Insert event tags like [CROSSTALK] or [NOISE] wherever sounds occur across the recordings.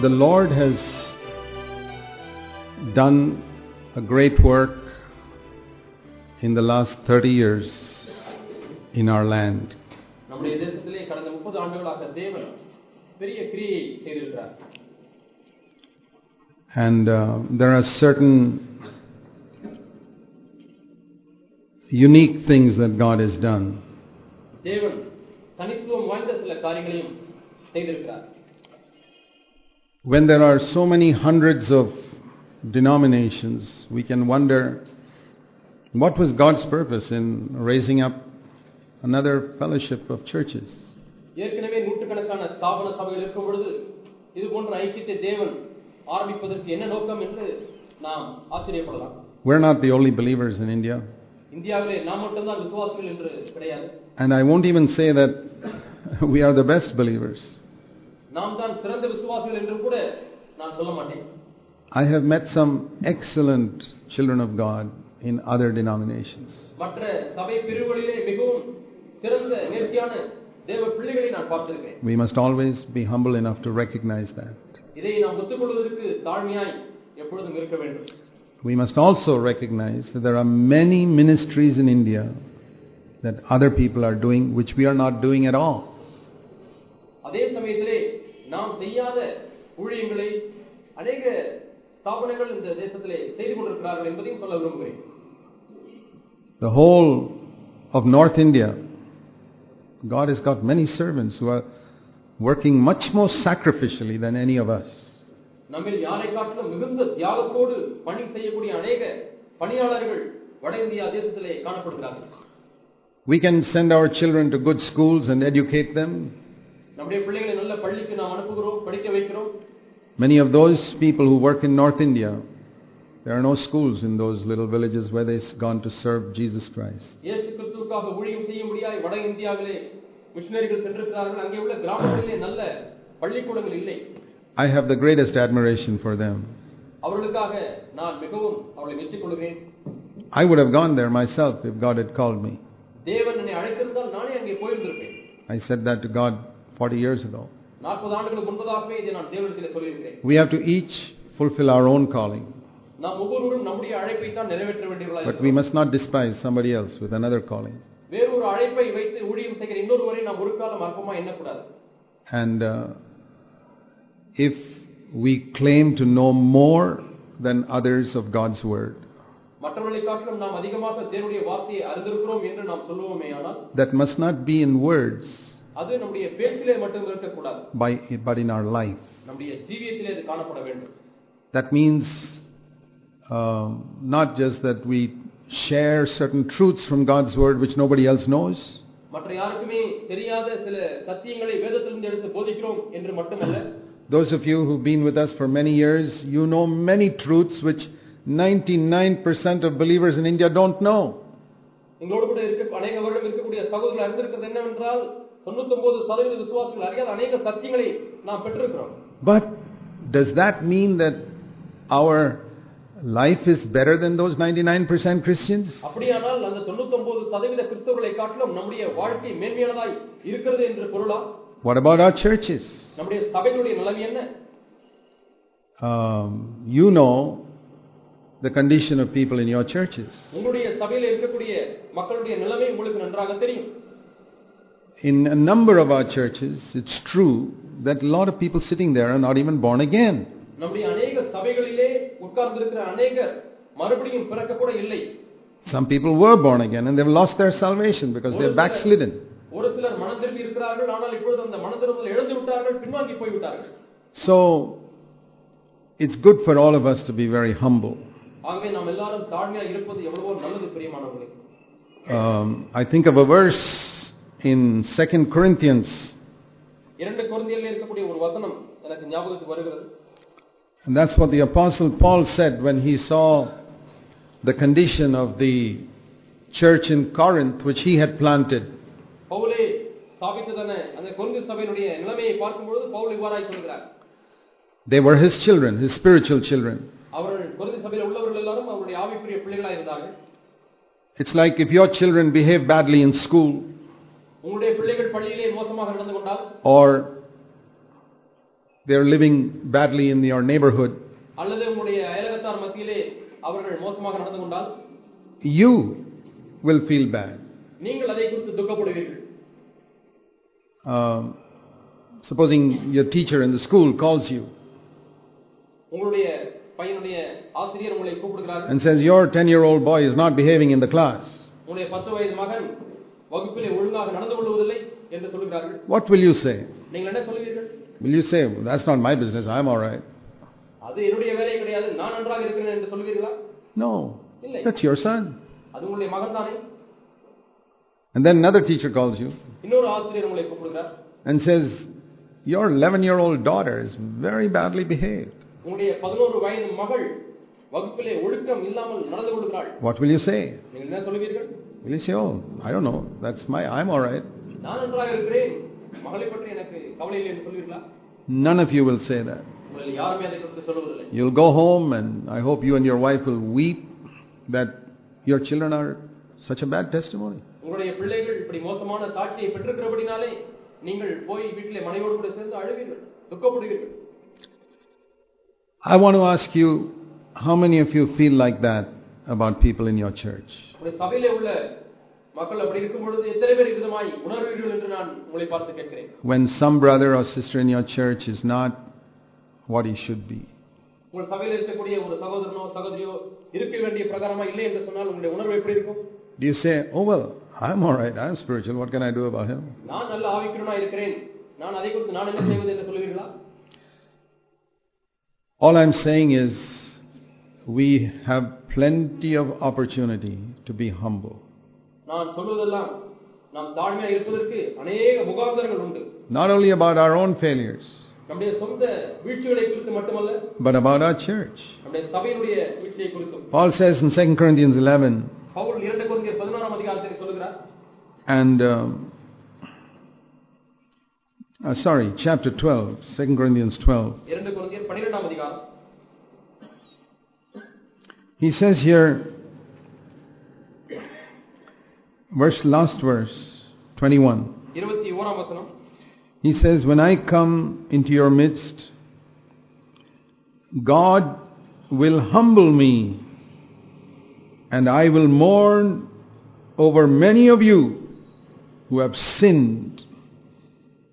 The Lord has done a great work in the last 30 years in our land. நம்முடைய தேசத்திலே கடந்த முப்பது ஆண்டுகளாக தேவன் பெரிய கிரியை செய்திருக்கிறார் And uh, there are certain unique things that God has done. தேவன் தனித்துவம் வாய்ந்த சில காரியங்களையும் செய்திருக்கிறார் When there are so many hundreds of denominations, we can wonder what was God's purpose in raising up another fellowship of churches? ஏற்கனவே நூற்றுக்கணக்கான ஸ்தாபன சபைகள் இருக்கும் பொழுது இது போன்ற ஐக்கியத்தை தேவன் ஆரம்பிப்பதற்கு என்ன நோக்கம் என்று நாம் ஆச்சரியப்படலாம் We're not the only believers in India. இந்தியாவிலே நாம் மட்டும்தான் விசுவாசிகள் என்று கிடையாது And I won't even say that we are the best believers. நாம் தான் சிறந்த விசுவாசிகள் என்று கூட நான் சொல்ல மாட்டேன் I have met some excellent children of God in other denominations. மற்ற சபை பிரிவுகளிலே மிகவும் சிறந்த நேர்த்தியான தேவ பிள்ளைகளை நான் பார்த்திருக்கிறேன் We must always be humble enough to recognize that. இதை நாம் ஒத்துக்கொள்வதற்கு தாழ்மையாய் எப்பொழுதும் இருக்க வேண்டும் We must also recognize that there are many ministries in India that other people are doing which we are not doing at all. அதே சமயத்திலே நாம் செய்யாத ஊழியங்களை அநேக ஸ்தாபனங்கள் இந்த தேசத்திலே செய்து கொண்டிருக்கிறார்கள் என்பதையும் சொல்ல விரும்புகிறேன் The whole of North India, God has got many servants who are working much more sacrificially than any of us. நம்மில் யாரை காட்டிலும் மிகுந்த தியாகத்தோடு பணி செய்யக்கூடிய அநேக பணியாளர்கள் வட இந்தியா தேசத்திலே காணப்படுகிறார்கள் We can send our children to good schools and educate them. Many of those people who work in North India, there are no schools in those little villages where they've gone to serve Jesus Christ. I have the greatest admiration for them. I would have gone there myself if God had called me. I said that to God 40 years ago. We have to each fulfill our own calling. But we must not despise somebody else with another calling. And uh, if we claim to know more than others of God's word, that must not be in words அது நம்முடைய பேச்சிலே மட்டும் இருக்கக்கூடாது by, but in our life. நம்முடைய ஜீவியத்திலே அது காணப்பட வேண்டும் That means um, not just that we share certain truths from God's word which nobody else knows, மற்ற யாருக்குமே தெரியாத சில சத்தியங்களை வேதத்திலிருந்து எடுத்து போதிக்கிறோம் என்று மட்டுமல்ல Those of you who've been with us for many years, you know many truths which 99% of believers in India don't know. எங்களோடு கூட இருக்க அநேக வருடம் இருக்கக்கூடிய சகோதரர்கள் அறிந்திருக்கிறது என்னவென்றால் தொண்ணூத்தொன்பது சதவீத விசுவாசிகள் அறியாத அநேக சத்தியங்களை நாம் பெற்றிருக்கிறோம் But does that mean that our life is better than those 99% Christians? அப்படியானால் அந்த தொண்ணூத்தொன்பது சதவீத கிறிஸ்தவர்களை காட்டிலும் நம்முடைய வாழ்க்கை மேன்மையானதாய் இருக்கிறது என்று பொருளா What about our churches? நம்முடைய சபைகளுடைய நிலைமை என்ன Um, you know the condition of people in your churches. உங்களுடைய சபையில இருக்கக்கூடிய மக்களுடைய நிலைமை உங்களுக்கு நன்றாக தெரியும் In a number of our churches, it's true that a lot of people sitting there are not even born again. நம்முடைய அநேக சபைகளிலே உட்கார்ந்து இருக்கிற அநேகர் மறுபடியும் பிறக்க கூட இல்லை Some people were born again and they've lost their salvation because they're backslidden. ஒரு சிலர் மனம் திரும்பி இருக்கிறார்கள் ஆனால் இப்பொழுது அந்த மனம் திரும்புதல் இழந்து விட்டார்கள் பின்வாங்கி போய்விட்டார்கள் So it's good for all of us to be very humble. ஆகவே நாம் எல்லாரும் தாழ்மையாக இருப்பது எவ்வளவோ நல்லது பிரியமானவர்களே Um, I think of a verse in Second Corinthians, இரண்டு குழந்தைகளில் இருக்கக்கூடிய ஒரு வசனம் எனக்கு ஞாபகத்துக்கு வருகிறது and that's what the Apostle Paul said when he saw the condition of the church in Corinth, which he had planted. பவுலே ஸ்தாபித்ததான அந்த கொங்கு சபையினுடைய நிலைமையை பார்க்கும்பொழுது பவுல் இவ்வாறாய் சொல்கிறார் They were his children, his spiritual children. அவர்கள் கொங்கு சபையில் உள்ளவர்கள் எல்லாரும் அவருடைய ஆவிக்குரிய பிள்ளைகளாக இருந்தார்கள் It's like if your children behave badly in school, உங்களுடைய பிள்ளைகள் பள்ளியிலே மோசமாக நடந்து கொண்டால் or they're living badly in your neighborhood, அல்லது உங்களுடைய அயலகத்தார் மத்தியிலே அவர்கள் மோசமாக நடந்து கொண்டால் you will feel bad. நீங்கள் அதை குறித்து துக்கப்படுவீர்கள் Um, supposing your teacher in the school calls you உங்களுடைய பையனுடைய ஆசிரியர் உங்களை கூப்பிடுகிறார்கள் and says, Your 10 year old boy is not behaving in the class. உங்களுடைய பத்து வயது மகன் வகுப்பிலே ஒழுங்காக நடந்து கொள்வதில்லை என்று சொல்லுகிறார்கள் What will you say? நீங்கள் என்ன சொல்லுவீர்கள் Will you say, That's not my business, I'm all right? அது என்னுடைய வேலை கிடையாது நான் நன்றாக இருக்கிறேன் என்று சொல்லுவீர்களா No, இல்லை that's your son. அது உங்களுடைய மகன் தானே And then another teacher calls you இன்னொரு ஆசிரியர் உங்களை கூப்பிடுகிறார் and says, Your 11 year old daughter is very badly behaved. உங்களுடைய பதினோரு வயது மகள் வகுப்பிலே ஒழுக்கம் இல்லாமல் நடந்து கொள்கிறாள் What will you say? நீங்கள் என்ன சொல்லுவீர்கள் Will you say, Oh, I don't know, that's my, I'm all right? நான் நன்றாக இருக்கிறேன் மகளை பற்றி எனக்கு கவலை இல்லை என்று சொல்வீர்களா None of you will say that. உங்களில் யாருமே அதை குறித்து சொல்வதில்லை You'll go home, and I hope you and your wife will weep that your children are such a bad testimony. உங்களுடைய பிள்ளைகள் இப்படி மோசமான சாட்சியை பெற்றிருக்கிறபடினாலே நீங்கள் போய் வீட்டிலே மனைவோடு கூட சேர்ந்து அழுவீர்கள் துக்கப்படுவீர்கள் I want to ask you, how many of you feel like that about people in your church? உங்களுடைய சபையிலே உள்ள மக்கள் அப்படி இருக்கும் பொழுது எத்தனை பேர் விதமாய் உணர்வீர்கள் என்று நான் உங்களை பார்த்து கேட்கிறேன் When some brother or sister in your church is not what he should be. உங்கள் சபையில் இருக்கக்கூடிய ஒரு சகோதரனோ சகோதரியோ இருக்க வேண்டிய பிரகாரமா இல்லை என்று சொன்னால் உங்களுடைய உணர்வு எப்படி இருக்கும் Do you say, oh well, I'm all right, I'm spiritual, what can I do about him? நான் நல்ல ஆவிக்கிறனா இருக்கிறேன் நான் அதை குறித்து நான் என்ன செய்வது என்று சொல்லுவீர்களா All I'm saying is, we have plenty of opportunity to be humble. நான் சொல்வதெல்லாம் நாம் தாழ்மையா இருப்பதற்கு அநேக முகாந்தரங்கள் உண்டு Not only about our own failures, நம்முடைய சொந்த வீழ்ச்சிகளை குறித்து மட்டுமல்ல but about our church. நம்முடைய சபையினுடைய வீழ்ச்சியை குறித்தும் Paul says in 2 Corinthians 11, Pavul இரண்டு குழந்தையர் பதினோராம் அதிகாரத்தில் சொல்லுகிறார் and um, uh, sorry, chapter 12, 2 Corinthians 12. இரண்டு குழந்தையர் பன்னிரெண்டாம் அதிகாரம் He says here, verse last verse 21. He says, When I come into your midst, God will humble me, and I will mourn over many of you who have sinned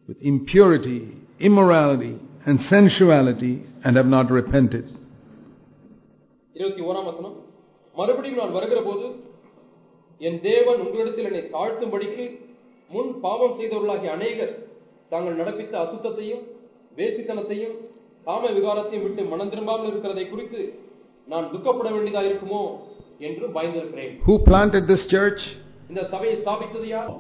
with impurity, immorality, and sensuality and have not repented. இருபத்தி ஓராம் வசனம் மறுபடியும் நான் வருகிற போது என் தேவன் உங்களிடத்தில் என்னை தாழ்த்தும்படிக்கு முன் பாவம் செய்தவர்களாகிய அநேகர் தாங்கள் நடப்பித்த அசுத்தத்தையும் வேசித்தனத்தையும் காம விகாரத்தையும் விட்டு மனம் திரும்பாமல் இருக்கிறதை குறித்து நான் துக்கப்பட வேண்டியதா இருக்குமோ என்று பயந்திருக்கிறேன் Who planted this church? இந்த சபையை ஸ்தாபித்தது யார்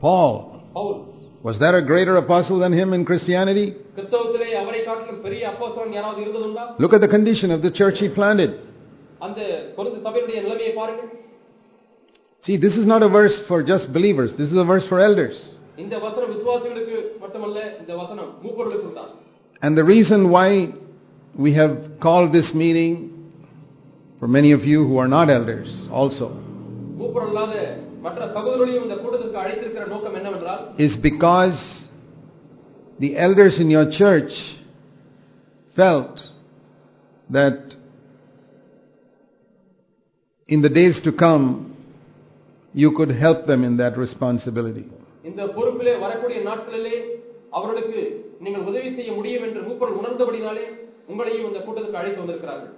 Paul. Pavul Was there a greater apostle than him in Christianity? கிறிஸ்தவத்திலே அவரை காட்டிலும் பெரிய அப்போஸ்தலன் யாராவது இருந்ததுண்டா Look at the condition of the church he planted. அந்த கொரிந்து சபையுடைய நிலைமையை பாருங்கள் See, this is not a verse for just believers, this is a verse for elders. இந்த வசனம் விசுவாசிகளுக்கு மட்டுமல்ல இந்த வசனம் மூப்பர்களுக்கும் தான் And the reason why we have called this meeting, for many of you who are not elders also, மூப்பர் அல்லாத மற்ற சகோதரர்களையும் இந்த கூட்டத்திற்கு அழைத்திருக்கிற நோக்கம் என்னவென்றால் is because the elders in your church felt that in the days to come, you could help them in that responsibility. இந்த பொறுப்பிலே வரக்கூடிய நாட்களிலே அவர்களுக்கு நீங்கள் உதவி செய்ய முடியும் என்று மூப்பர்கள் உணர்ந்தபடினாலே உங்களையும் இந்த கூட்டத்துக்கு அழைத்து வந்திருக்கிறார்கள்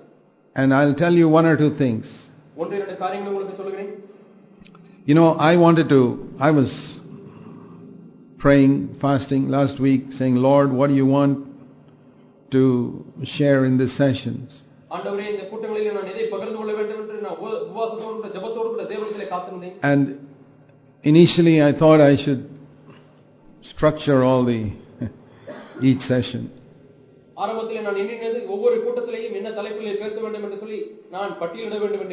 And I'll tell you one or two things. ஒன்று இரண்டு காரியங்களை உங்களுக்கு சொல்லுகிறேன் You know, I wanted to, I was praying, fasting last week, saying, Lord, what do you want to share in these sessions? And initially I thought I should structure all the [LAUGHS] each session.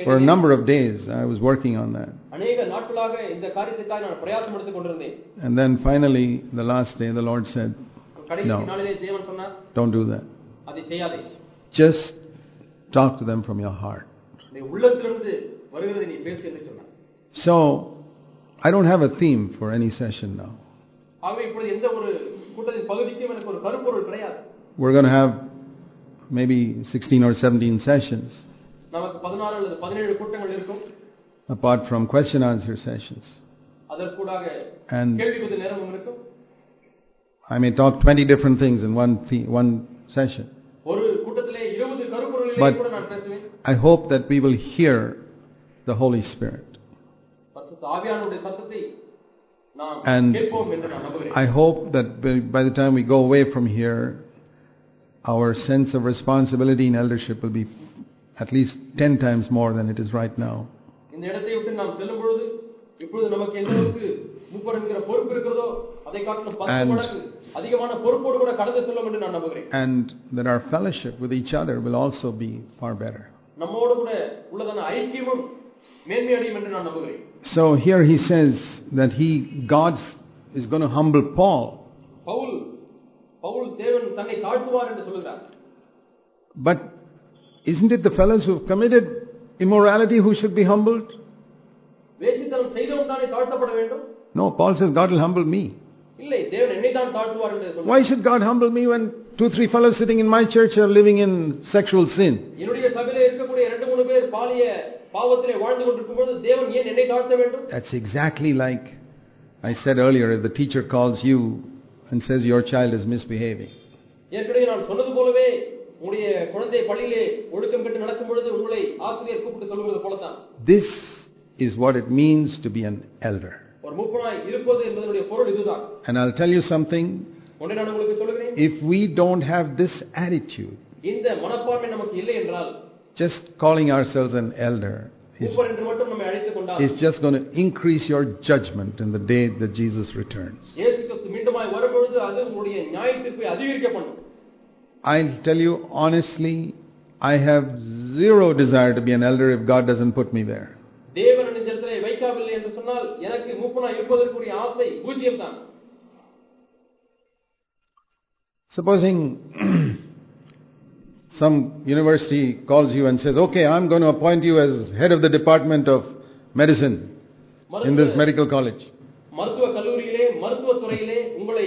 For a number of days I was working on that. And then finally the last day the Lord said, no, don't do that. Just Talk to them from your heart. So, I don't have a theme for any session now. We're going to have maybe 16 or 17 sessions. Apart from question answer sessions. And I may talk 20 different things in one, one session. But I hope that we will hear the Holy Spirit. And I hope that by the time we go away from here, our sense of responsibility in eldership will be at least 10 times more than it is right now. And அதிகமான பொறுப்போடு கூட கடந்து செல்லும் என்று நான் நம்புகிறேன் And that our fellowship with each other will also be far better. நம்மோடு கூட உள்ளதான ஐக்கியமும் மேன்மையடையும் என்று நான் நம்புகிறேன் So here he says that he, God is going to humble Paul. Pavul Pavul தேவன் தன்னை தாழ்த்துவார் என்று சொல்லுகிறார் But isn't it the fellows who have committed immorality who should be humbled? வேசித்தனம் செய்தவன் தானே தாழ்த்தப்பட வேண்டும் No, Paul says God will humble me. Why should God humble me when two, three fellows sitting in my church are living in sexual sin? That's exactly like I said earlier if the teacher calls you and says your child is misbehaving. This is what it means to be an elder. ஒரு மூப்பனாய் இருப்பது என்பதனுடைய பொருள் இதுதான் And I'll tell you something ஒன்றை நான் உங்களுக்கு சொல்லுகிறேன் if we don't have this attitude, இந்த மனப்பான்மை நமக்கு இல்லை என்றால் just calling ourselves an elder is, மூப்பர் என்று மட்டும் நம்மை அழைத்துக் கொண்டால் is just going to increase your judgment in the day that Jesus returns. இயேசு கிறிஸ்து மீண்டுமாய் வரும்பொழுது அது உங்களுடைய நியாய தீர்ப்பை அதிகரிக்க பண்ணும் I'll tell you honestly, I have zero desire to be an elder if God doesn't put me there. தேவன் இந்த இடத்திலே வைக்கவில்லை என்று சொன்னால் எனக்கு மூப்பனாய் இருப்பதற்குரிய ஆசை பூஜ்யம் தான் Supposing [CLEARS THROAT] some university calls you and says, Okay, I'm going to appoint you as head of the department of medicine in this மருத்துவ medical college. மருத்துவ கல்லூரியிலே மருத்துவ துறையிலே உங்களை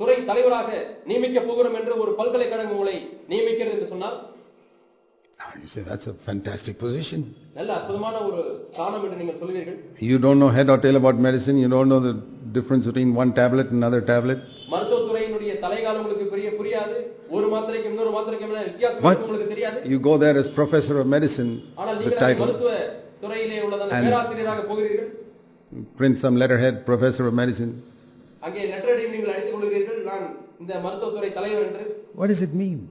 துறை தலைவராக நியமிக்க போகிறோம் என்று ஒரு பல்கலைக்கழகம் உங்களை நியமிக்கிறது என்று சொன்னால் Ah, You say that's a fantastic position. You don't know head or tail about medicine, you don't know the difference between one tablet and another tablet. You go there as professor of medicine, the title, and print some letterhead, professor of medicine. What does it mean?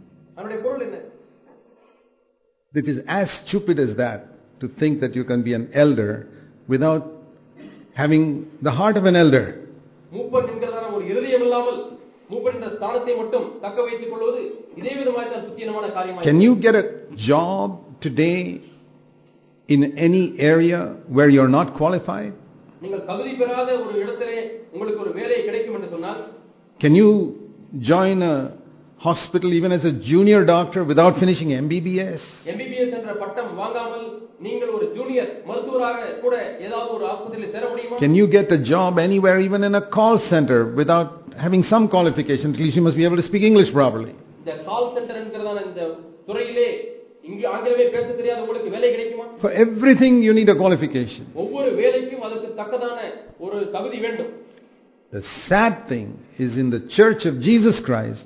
அதனுடைய பொருள் என்ன It is as stupid as that to think that you can be an elder without having the heart of an elder. மூப்பன் என்கிறதான ஒரு இருதயம் இல்லாமல் மூப்பன் என்ற ஸ்தானத்தை மட்டும் தக்க வைத்துக் கொள்வது இதே விதமாக தான் சுத்தீனமான காரியமாக Can you get a job today in any area where you're not qualified? நீங்கள் தகுதி பெறாத ஒரு இடத்திலே உங்களுக்கு ஒரு வேலை கிடைக்கும் என்று சொன்னால் Can you join a hospital even as a junior doctor without finishing MBBS? MBBS என்ற பட்டம் வாங்காமல் நீங்கள் ஒரு ஜூனியர் மருத்துவராக கூட ஏதாவது ஒரு ஆஸ்பத்திரியில் சேர முடியுமா Can you get a job anywhere, even in a call center, without having some qualification? At least you must be able to speak English properly. இந்த கால் சென்டர் என்கிறதான இந்த துறையிலே இங்கு ஆங்கிலமே பேச தெரியாத உங்களுக்கு வேலை கிடைக்குமா For everything, you need a qualification. ஒவ்வொரு வேலைக்கும் அதற்கு தக்கதான ஒரு தகுதி வேண்டும் The sad thing is in the church of Jesus Christ,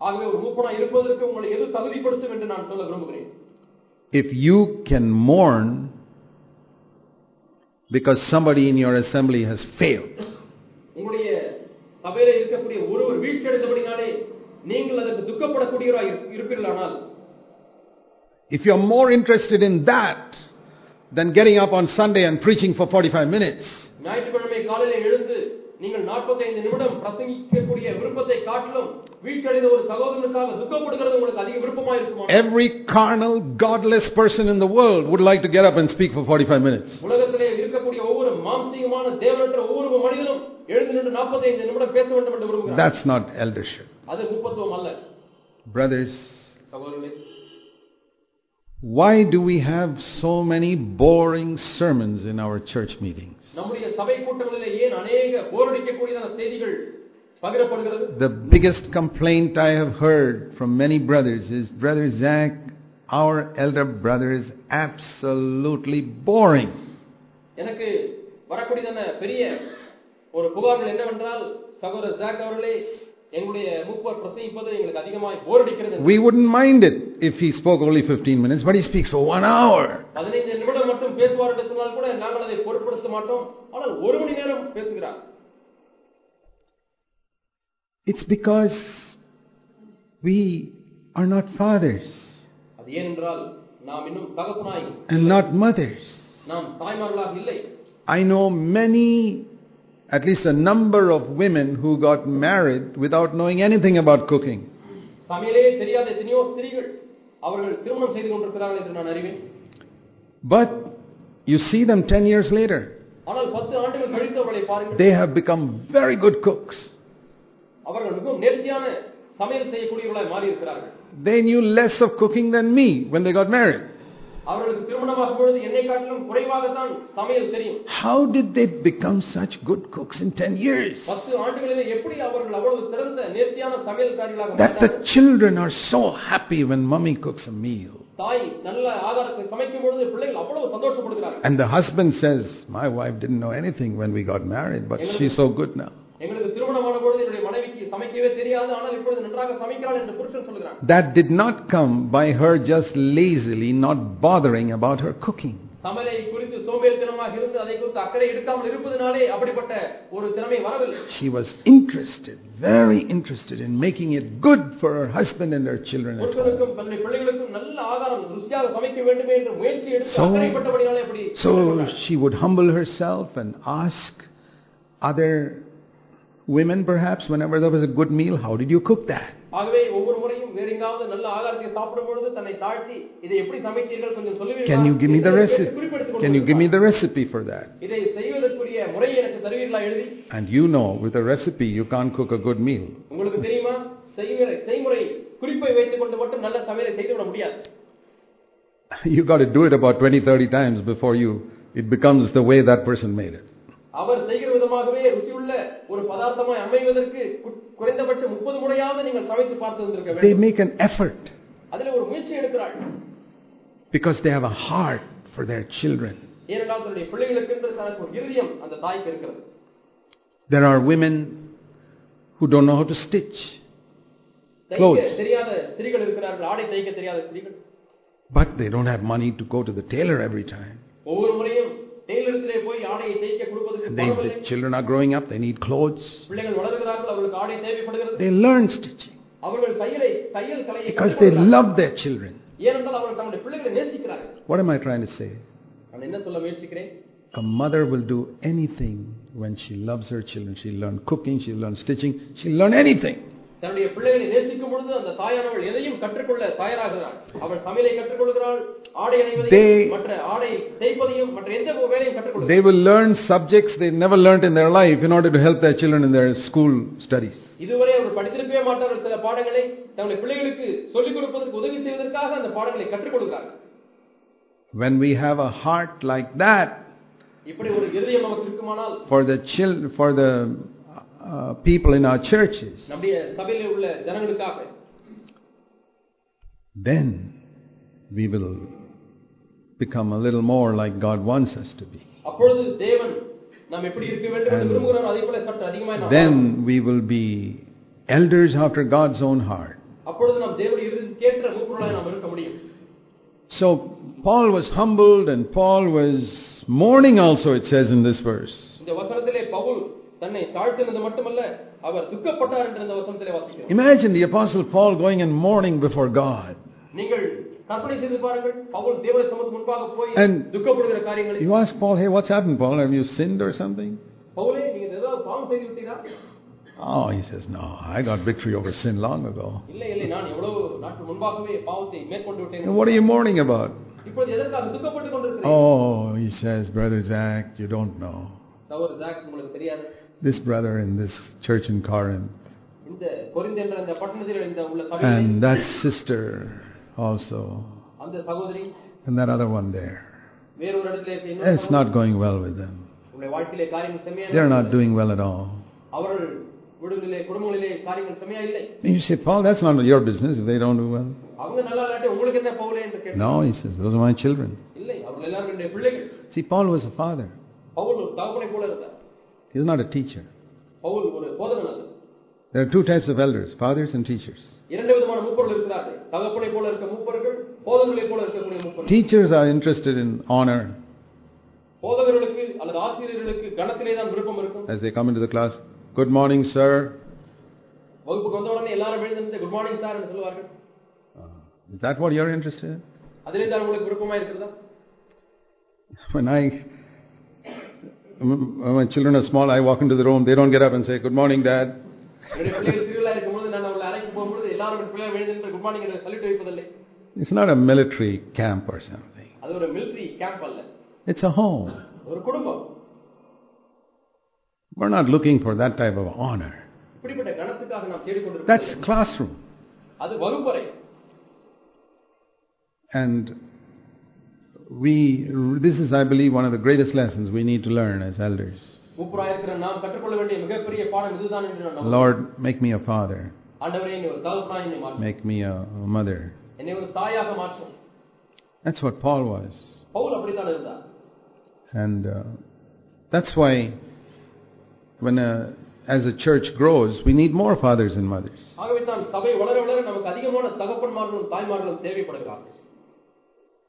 ஆகவே ஒரு மூப்பனா இருப்பதற்கு உங்களை எது தகுதிப்படுத்தும் என்று நான் சொல்ல விரும்புகிறேன் If you can mourn because somebody in your assembly has failed, உங்களுடைய சபையில இருக்கக்கூடிய ஒருவர் வீழ்ச்சி அடைந்தபடினாலே நீங்கள் அதற்கு துக்கப்படக்கூடியவராக இரு- இருப்பீர்களானால் if you're more interested in that than getting up on Sunday and preaching for 45 minutes, ஞாயிற்றுக்கிழமை காலையில எழுந்து நீங்கள் 45 நிமிடம் பிரசங்கிக்கக்கூடிய விருப்பத்தை காட்டிலும் வீழ்ச்சியடைந்த ஒரு சகோதரனுக்காக துக்கப்படுகிறது உங்களுக்கு அதிக விருப்பமா இருக்குமா Every carnal, godless person in the world would like to get up and speak for 45 minutes. உலகத்திலே இருக்கக்கூடிய ஒவ்வொரு மாம்சீகமான தேவனற்ற ஒவ்வொரு மனிதனும் எழுந்து நின்று 45 நிமிடம் பேச வேண்டும் என்று விரும்புகிறார் That's not eldership. அது முப்பத்துவம் அல்ல Brothers, சகோதரர்களே why do we have so many boring sermons in our church meetings? The biggest complaint I have heard from many brothers is Brother Zac, our elder brother is absolutely boring. ஒரு புகார்கள் என்னவென்றால் சகோதரர் jack அவர்களே we wouldn't mind it if he spoke only 15 minutes, but he speaks for one hour. It's because we are not fathers. and not mothers. I know many at least a number of women who got married without knowing anything about cooking. But you see them 10 years later. They have become very good cooks. They knew less of cooking than me when they got married. அவர்களுக்கு திருமணமாகும் பொழுது என்னை காட்டிலும் குறைவாகத்தான் சமையல் தெரியும் How did they become such good cooks in 10 years? பத்து ஆண்டுகளிலே எப்படி அவர்கள் அவ்வளவு சிறந்த நேர்த்தியான சமையல்காரிகளாக That the மாறினார்கள்? children are so happy when mommy cooks a meal. தாய் நல்ல ஆகாரத்தை சமைக்கும் பொழுது பிள்ளைகள் அவ்வளவு சந்தோஷப்படுகிறார்கள் And the husband says, My wife didn't know anything when we got married, but she's so good now. எங்களுக்கு திருமணமான பொழுது என்னுடைய மனைவிக்கு சமைக்கவே தெரியாது ஆனால் இப்பொழுது நன்றாக சமைக்கிறாள் என்று புருஷன் சொல்கிறான் That did not come by her just lazily not bothering about her cooking. சமையலை குறித்து சோம்பேறித்தனமாக இருந்து அதை குறித்து அக்கறை எடுக்காமல் இருப்பதனாலே அப்படிப்பட்ட ஒரு திறமை வரவில்லை She was interested, very interested in making it good for her husband and her children at home. புருஷனுக்கும் தன்னுடைய பிள்ளைகளுக்கும் நல்ல ஆகாரம் ருசியாக சமைக்க வேண்டும் என்று முயற்சி எடுத்து So- அக்கறைப்பட்டபடினாலே அப்படி So she would humble herself and ask other women, perhaps, whenever there was a good meal, How did you cook that? ஆகவே ஒவ்வொரு முறையும் வேற எங்காவது நல்ல ஆகாரத்தை சாப்பிடும் பொழுது தன்னை தாழ்த்தி இதை எப்படி சமைத்தீர்கள் கொஞ்சம் சொல்லுவீர்களா Can you give me the என்று recipe? குறிப்பெடுத்துக் கொண்டு Can you give me வருகிறார். the recipe for that? இதை செய்வதற்குரிய முறையை எனக்கு தருவீர்களா எழுதி And you know, with a recipe, you can't cook a good meal. உங்களுக்கு தெரியுமா செய்முறை செய்முறை குறிப்பை வைத்துக் கொண்டு மட்டும் நல்ல சமையலை செய்துவிட முடியாது You got to do it about 20, 30 times before you it becomes the way that person made it. அவர் செய்கிற விதமாகவே ருசியுள்ள ஒரு பதார்த்தமாய் அமைவதற்கு கு- குறைந்தபட்சம் முப்பது முறையாவது நீங்கள் சமைத்து பார்த்து வந்திருக்க They வேண்டும் make an effort அதில் ஒரு முயற்சி எடுக்கிறாள் because they have a heart for their children. ஏனென்றால் தன்னுடைய பிள்ளைகளுக்கு என்று தனக்கு ஒரு இருதயம் அந்த தாய்க்கு இருக்கிறது There are women who don't know how to stitch, தைக்க Clothes. தெரியாத ஸ்திரீகள் இருக்கிறார்கள் ஆடை தைக்க தெரியாத ஸ்திரீகள் but they don't have money to go to the tailor every time. ஒவ்வொரு முறையும் they, the children are growing up, they need clothes. They learn stitching because they love their children. What am I trying to say? A mother will do anything when she loves her children. She'll learn cooking, she'll learn stitching, she'll learn anything. தன்னுடைய பிள்ளைகளை நேசிக்கும் பொழுது அந்த தாயானவள் எதையும் கற்றுக்கொள்ள தயாராகிறாள் அவள் சமையலை கற்றுக்கொள்கிறாள் ஆடை அணிவதையும் They- மற்ற ஆடை தைப்பதையும் மற்ற எந்த வேலையும் கற்றுக்கொள்கிறாள் They will learn subjects they never learnt in their life in order to help their children in their school studies. இதுவரை அவர் படித்திருக்கவே மாட்டார்கள் சில பாடங்களை தன்னுடைய பிள்ளைகளுக்கு சொல்லிக் கொடுப்பதற்கு உதவி செய்வதற்காக அந்த பாடங்களை கற்றுக்கொள்கிறார்கள் When we have a heart like that இப்படி ஒரு இருதயம் நமக்கு இருக்குமானால் for the children, for the uh, people in our churches, then we will become a little more like God wants us to be. And then we will be elders after God's own heart. So Paul was humbled and Paul was mourning also, it says in this verse. Imagine the Apostle Paul going and mourning before God. And you ask Paul, hey, what's happened, Paul? Have you sinned or something? Oh, he says, no, I got victory over sin long ago. And what are you mourning about? Oh, he says, Brother Zac, you don't know this brother in this church in Corinth, and that sister also, and that other one there. It's not going well with them. They're not doing well at all. You say, Paul, that's not your business if they don't do well. No, he says, those are my children. See, Paul was a father. Pavul ஒரு தகப்பனை போல இருந்தார் He's not a teacher. Pavul ஒரு போதகன் அல்ல There are two types of elders, fathers and teachers. இரண்டு விதமான மூப்பர்கள் இருக்கிறார்கள் தகப்பனை போல இருக்க மூப்பர்கள் போதகர்களை போல இருக்கக்கூடிய மூப்பர்கள் Teachers are interested in honor போதகர்களுக்கு அல்லது ஆசிரியர்களுக்கு கணத்திலே தான் விருப்பம் இருக்கும் as they come into the class. Good morning, sir. வகுப்புக்கு வந்த உடனே எல்லாரும் எழுந்திருந்து குட் மார்னிங் சார் என்று சொல்லுவார்கள் Is that what you're interested in? அதிலே தான் உங்களுக்கு விருப்பமா இருக்கிறதா When I, when my children are small, I walk into the room, they don't get up and say, Good morning, Dad. it's not a military camp or something. It's a home. We're not looking for that type of honor. That's classroom. And we, this is, I believe, one of the greatest lessons we need to learn as elders. Lord, make me a father. Make me a mother. That's what Paul was. And uh, that's why, when a, as a church grows, we need more fathers and mothers.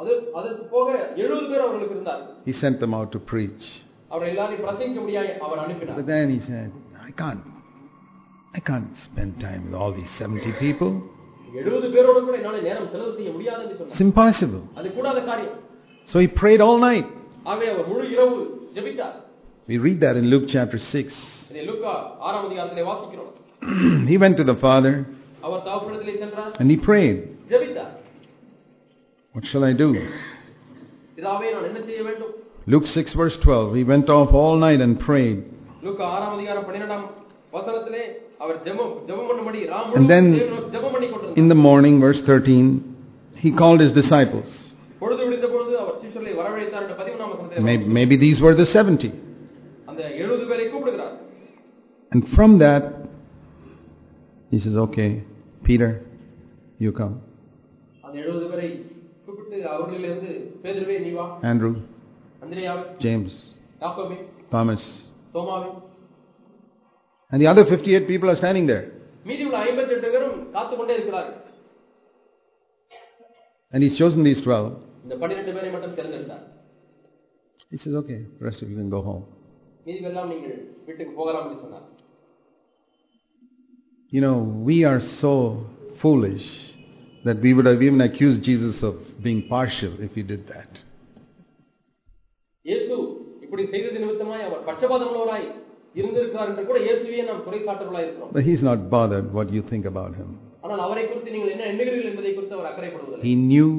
அது அதற்கு போக எழுபது பேர் அவர்களுக்கு இருந்தார் He sent them out to preach. அவர் எல்லாரையும் பிரசங்கிக்க முடியாது அவர் அனுப்பினார் But then he said, I can't, I can't spend time with all these 70 people. எழுபது பேரோடு கூட என்னால நேரம் செலவு செய்ய முடியாது என்று It's சொன்னார் impossible. அது கூடாத காரியம் So he prayed all night. ஆகவே அவர் முழு இரவு ஜெபித்தார் We read that in Luke chapter 6. இதை லூக்கா ஆறாம் அதிகாரத்திலே வாசிக்கிறோம் [CLEARS THROAT] he went to the Father அவர் தகப்பனிடத்திலே சென்றார் and he prayed, ஜெபித்தார் What shall I do? Luke 6 verse 12 he went off all night and prayed. And then in the morning verse 13 he called his disciples. maybe, maybe these were the 70 and from that he says okay Peter you come. அவர்களிலிருந்து பேதுருவே நீ வா Andrew, அந்திரியாவே James, யாக்கோபே Thomas. தோமாவே And the other 58 people are standing there. மீதி உள்ள ஐம்பத்தி எட்டு பேரும் காத்து கொண்டே இருக்கிறார்கள் And he's chosen these 12. இந்த பன்னிரெண்டு பேரை மட்டும் தேர்ந்தெடுத்தார் He says, Okay, the rest of you can go home. மீதி எல்லாம் நீங்கள் வீட்டுக்கு போகலாம் என்று சொன்னார் You know, we are so foolish that we would have even accused Jesus of being partial if he did that. இயேசு இப்படி செய்தது நிமித்தமாய் அவர் பட்சபாதமுள்ளவராய் இருந்திருக்கிறார் என்று கூட இயேசுவையே நாம் குறை காட்டுவர்களாய் இருக்கிறோம் But he's not bothered what you think about him. ஆனால் அவரை குறித்து நீங்கள் என்ன எண்ணுகிறீர்கள் என்பதை குறித்து அவர் அக்கறைப்படுவதில்லை He knew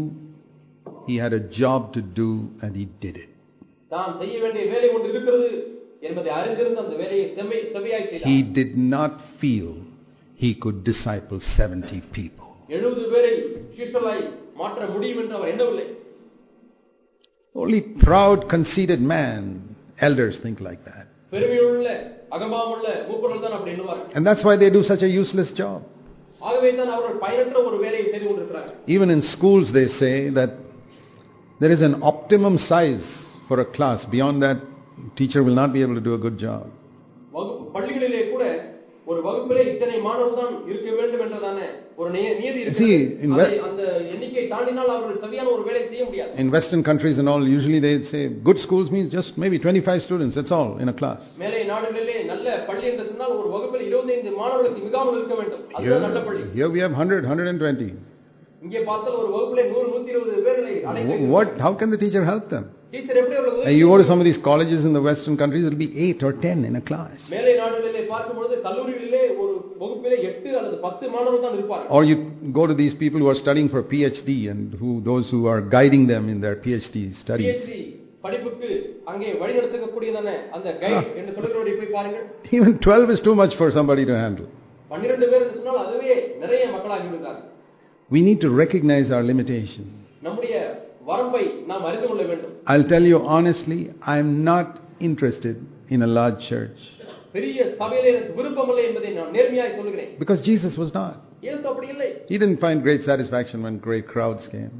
he had a job to do and he did it. தான் செய்ய வேண்டிய வேலை ஒன்று இருக்கிறது என்பதை அறிந்திருந்து அந்த வேலையை செம்மை செவ்வையாய் He செய்தார் did not feel he could disciple 70 people. எழுபது பேரை சீஷர்களாய் மாற்ற முடியும் என்று அவர் எண்ணவில்லை Only proud, conceited man, elders think like that. பெருமையுள்ள அகமாமுள்ள மூப்பர்கள் தான் அப்படி எண்ணுவார்கள் And that's why they do such a useless job. ஆகவே தான் அவர்கள் பயனற்ற ஒரு வேலையை செய்து கொண்டிருக்கிறார்கள் Even in schools, they say that there is an optimum size for a class. Beyond that, teacher will not be able to do a good job. வகுப்பு பள்ளிகளிலே கூட வகுப்பிலே இத்தனை மாணவர்கள் தான் இருக்க வேண்டும் என்றதான ஒரு நிய- நியதி See, இருக்கு in அதை- West- அந்த எண்ணிக்கை தாண்டினால் அவர்கள் சரியான ஒரு வேலை செய்ய முடியாது In Western countries and all, usually they say good schools means just maybe 25 students, that's all in a class. மேலே நாடுகளிலே நல்ல பள்ளி என்று சொன்னால் ஒரு வகுப்பில் 25 மாணவர்களுக்கு மிகாமல் இருக்க வேண்டும் அதுதான் நல்ல பள்ளி Here, here we have 100, 120. இங்கே பார்த்தால் ஒரு வகுப்பிலே 100 120 பேர்களை அடைக்க Wh- What, how can the teacher help them? Teacher எப்படி அவர்களை Uh, உதவி You go to some of these colleges in the Western countries, it'll be 8 or 10 in a class. மேலை நாடுகளிலே பார்க்கும்பொழுது கல்லூரிகளிலே ஒரு வகுப்பிலே எட்டு அல்லது பத்து மாணவர்கள் தான் இருப்பார்கள் Or you go to these people who are studying for PhD and who those who are guiding them in their PhD studies. PhD படிப்புக்கு அங்கே வழிநடத்தக்கூடியதான அந்த கைட் என்று சொல்லுகிறவரை போய் பாருங்கள் Even 12 is too much for somebody to handle. பன்னிரண்டு பேர் என்று சொன்னால் அதுவே நிறைய மக்களாகி விடுகிறார்கள் We need to recognize our limitation. நம்முடைய I'll tell you honestly, I'm not interested in a large church. Because Jesus was not. He didn't find great satisfaction when great crowds came.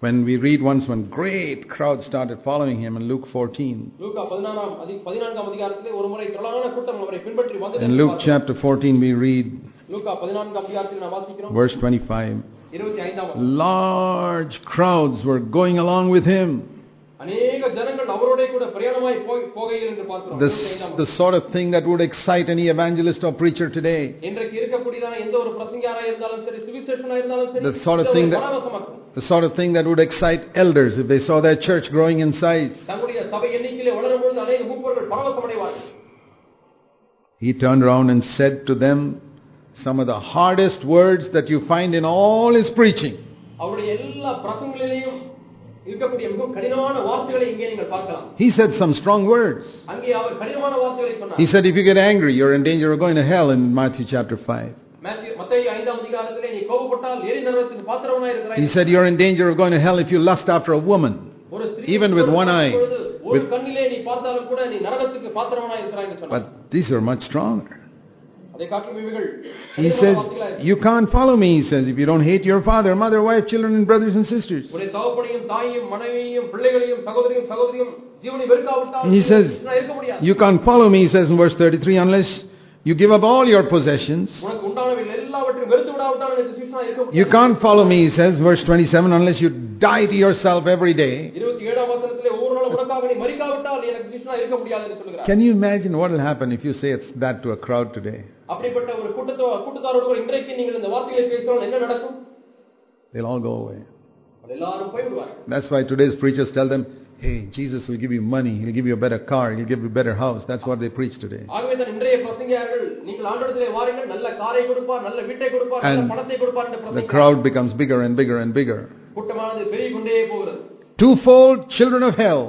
When we read once when great crowds started following him in Luke 14. In Luke chapter 14 we read verse 25. Large crowds were going along with him. This, the sort of thing that would excite any evangelist or preacher today. The sort of thing that, the sort of thing that would excite elders if they saw their church growing in size. He turned around and said to them, some of the hardest words that you find in all his preaching. He said some strong words. He said, If you get angry, you're in danger of going to hell in Matthew chapter 5. He said, You're in danger of going to hell if you lust after a woman, even with one eye. With... But these are much stronger. He says, You can't follow me, he says, if you don't hate your father, mother, wife, children, and brothers and sisters. He says, You can't follow me, he says in verse 33, unless you give up all your possessions. You can't follow me, he says, verse 27, unless you die to yourself every day. Can you imagine what will happen if you say it's that to a crowd today? They'll all go away. That's why today's preachers tell them, hey, Jesus will give you money, he'll give you a better car, he'll give you a better house. That's what they preach today. ஆகவே தான் இன்றைய பிரசங்கியார்கள் நீங்கள் ஆண்டோடத்திலே வாருங்கள் நல்ல காரை கொடுப்பார் நல்ல வீட்டை கொடுப்பார் நல்ல And பணத்தை கொடுப்பார் என்று The பிரசங்கிக்கிறார் crowd becomes bigger and bigger and bigger. கூட்டமானது பெருகிக் கொண்டே போகிறது Twofold children of hell.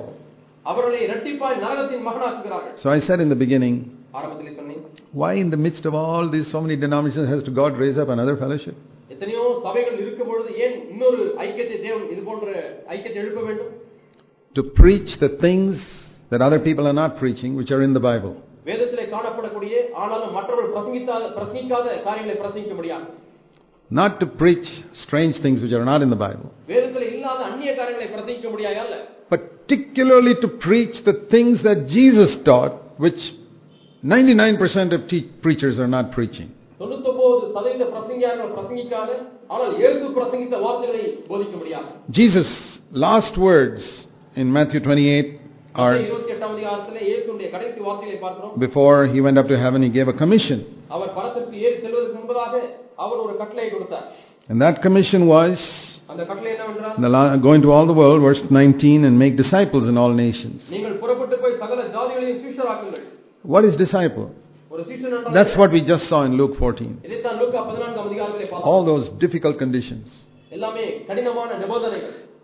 அவர்களை இரட்டிப்பாய் நரகத்தின் மகனாக்குகிறார்கள் So I said in the beginning, ஆரம்பத்திலே சொன்னேன் why in the midst of all these so many denominations has to God raise up another fellowship? எத்தனையோ சபைகள் இருக்கும் பொழுது ஏன் இன்னொரு ஐக்கியத்தை தேவன் இது போன்ற ஐக்கியத்தை எழுப்ப வேண்டும் To preach the things that other people are not preaching, which are in the Bible. வேதத்திலே காணப்படக்கூடிய ஆனாலும் மற்றவர்கள் பிரசங்கித்தாத பிரசங்கிக்காத காரியங்களை பிரசங்கிக்க முடியாது Not to preach strange things which are not in the Bible. வேதத்திலே இல்லாத அந்நிய காரியங்களை பிரசங்கிக்க முடியாது அல்ல Particularly to preach the things that Jesus taught, which 99% of te- preachers are not preaching. தொண்ணூத்தொன்பது சதவீத பிரசங்கியார்கள் பிரசங்கிக்காத ஆனால் இயேசு பிரசங்கித்த வார்த்தைகளை போதிக்க முடியாது Jesus' last words in Matthew 28 before he went up to heaven he gave a commission. and that commission was go into all the world verse 19 and make disciples in all nations. what is disciple? that's what we just saw in Luke 14 all those difficult conditions.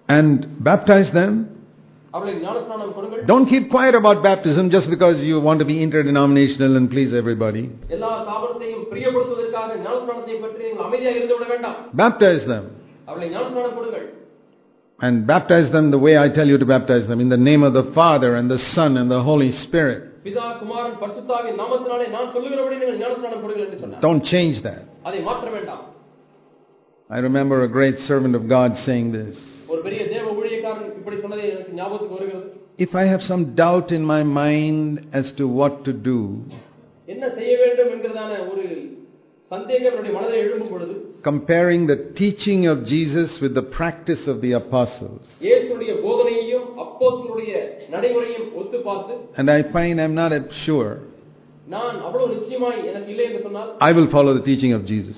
and baptize them don't keep quiet about baptism just because you want to be interdenominational and please everybody. Baptize them. And baptize them the way I tell you to baptize them in the name of the Father and the Son and the Holy Spirit. Don't change that. I remember a great servant of God saying this. If I have some doubt in my mind as to what to do, comparing the teaching of Jesus with the practice of the apostles. And I find I'm not sure. I will follow the teaching of Jesus.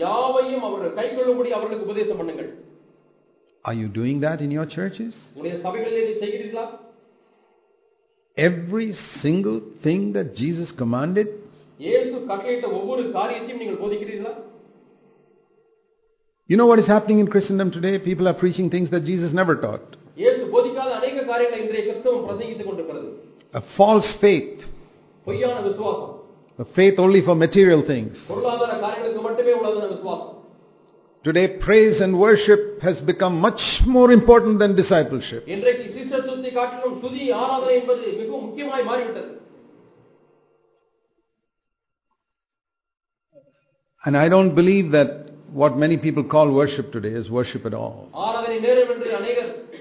நான் உங்களுக்கு கட்டளையிட்ட யாவையும் அவர்கள் கைக்கொள்ளும்படி அவர்களுக்கு உபதேசம் பண்ணுங்கள் Are you doing that in your churches? உங்களுடைய சபைகளில் இதை செய்கிறீர்களா Every single thing that Jesus commanded? இயேசு கட்டளையிட்ட ஒவ்வொரு காரியத்தையும் நீங்கள் போதிக்கிறீர்களா You know what is happening in Christendom today? People are preaching things that Jesus never taught. இயேசு போதிக்காத அநேக காரியங்களை இன்றைய கிறிஸ்தவம் பிரசங்கித்துக் கொண்டிருக்கிறது A false faith, பொய்யான விசுவாசம் A faith only for material things. Today, praise and worship has become much more important than discipleship. And I don't believe that what many people call worship today is worship at all.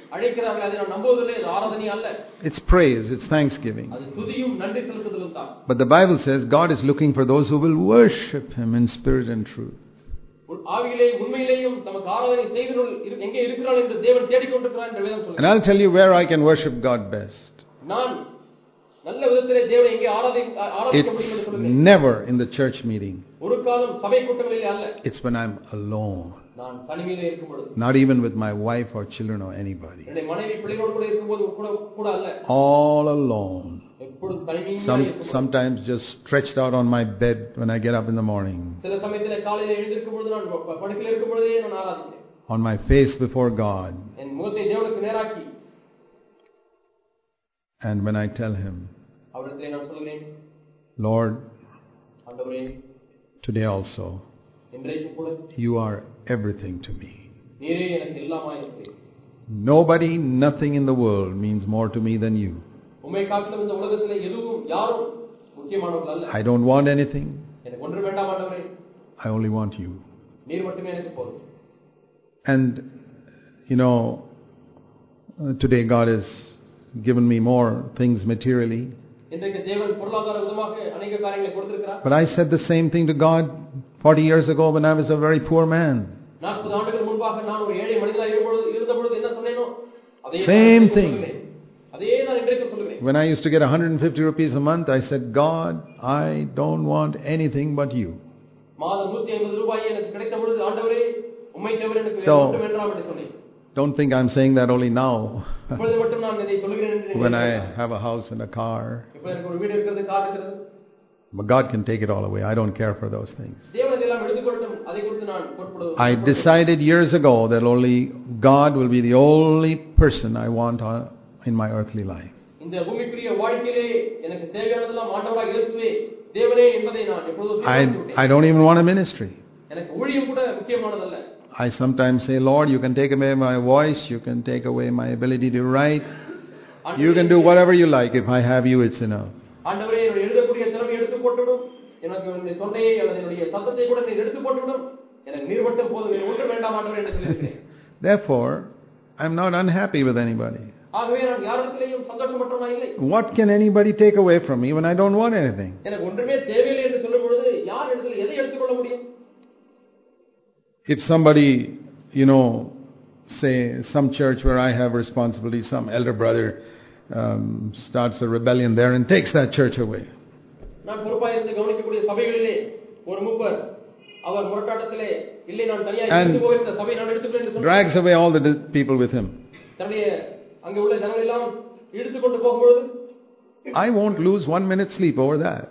ஆராதனை நேரம் என்று அநேகர் அழைக்கிறார்கள் அதை நான் நம்புவதில்லை அது ஆராதனை அல்ல It's praise, it's thanksgiving. அது துதியும் நன்றி செலுத்துதலும் தான் But the Bible says God is looking for those who will worship Him in spirit and truth. உன் ஆவியிலே உண்மையிலேயும் நமக்கு ஆராதனை செய்கிறவர்கள் இரு- எங்கே இருக்கிறார்கள் என்று தேவன் தேடிக்கொண்டிருக்கிறார் என்று வேதம் And சொல்லுங்கள் I'll tell you where I can worship God best. நான் நல்ல விதத்திலே தேவனை எங்கே ஆராதி ஆராதிக்க முடியும் என்று It's சொல்லுகிறேன் never in the church meeting, ஒரு காலம் சபை கூட்டங்களிலே அல்ல it's when I'm alone. Not even with my wife or children or anybody. All alone. Sometimes just stretched out on my bed when I get up in the morning. On my face before God. And when I tell Him, Lord, today also, you are everything to me. Nobody, nothing in the world means more to me than you. I don't want anything. I only want you. And, you know, today God has given me more things materially. But I said the same thing to God 40 years ago when I was a very poor man. நாற்பது ஆண்டுகள் முன்பாக நான் ஒரு ஏழை மனிதனாக இருந்தபொழுது இருந்தபொழுது என்ன சொன்னேனோ அதே தான் Same இன்றைக்கு thing. சொல்லுகிறேன். அதே தான் இன்றைக்கு சொல்லுகிறேன் When I used to get 150 rupees a month, I said, God, I don't want anything but you. மாதம் நூத்தி ஐம்பது ரூபாய் எனக்கு கிடைத்த பொழுது ஆண்டவரே உண்மை தவிர எனக்கு So- வேறு ஒன்றும் வேண்டாம் என்று சொன்னேன் Don't think I'm saying that only now இப்பொழுது மட்டும் நான் இதை சொல்லுகிறேன் என்று when I நினைக்கிறேன். have a house and a car. But God can take it all away. I don't care for those things. I decided years ago that only God will be the only person I want on, in my earthly life. I, I don't even want a ministry. I sometimes say, Lord, you can take away my voice, you can take away my ability to write, you can do whatever you like. If I have you, it's enough. எனக்கு என்னுடைய தொண்டையை அல்லது என்னுடைய சத்தத்தை கூட நீர் எடுத்து போட்டுவிடும் எனக்கு நீர் மட்டும் போதும் வேறு ஒன்றும் வேண்டாம் ஆண்டவரே என்று சொல்லியிருக்கிறேன் Therefore, I'm not unhappy with anybody. ஆகவே நான் யாரிடத்திலேயும் சந்தோஷமற்றவனா இல்லை What can anybody take away from me when I don't want anything? எனக்கு ஒன்றுமே தேவையில்லை என்று சொல்லும் பொழுது யார் இடத்துல எதை எடுத்துக்கொள்ள முடியும் If somebody, you know, say some church where I have responsibility, some elder brother um, starts a rebellion there and takes that church away. நான் பொறுப்பாக இருந்து கவனிக்கக்கூடிய சபைகளிலே ஒரு மூப்பர் அவர் முரட்டாட்டத்திலே இல்லை நான் தனியாக And- இருந்து போகிற இந்த சபை நான் எடுத்துக்கிறேன் என்று சொன்னார். Drags away all the di- people with him. தன்னுடைய அங்கே உள்ள ஜனங்கள் எல்லாம் இழுத்துக் கொண்டு போகும்பொழுது I won't lose one minute sleep over that.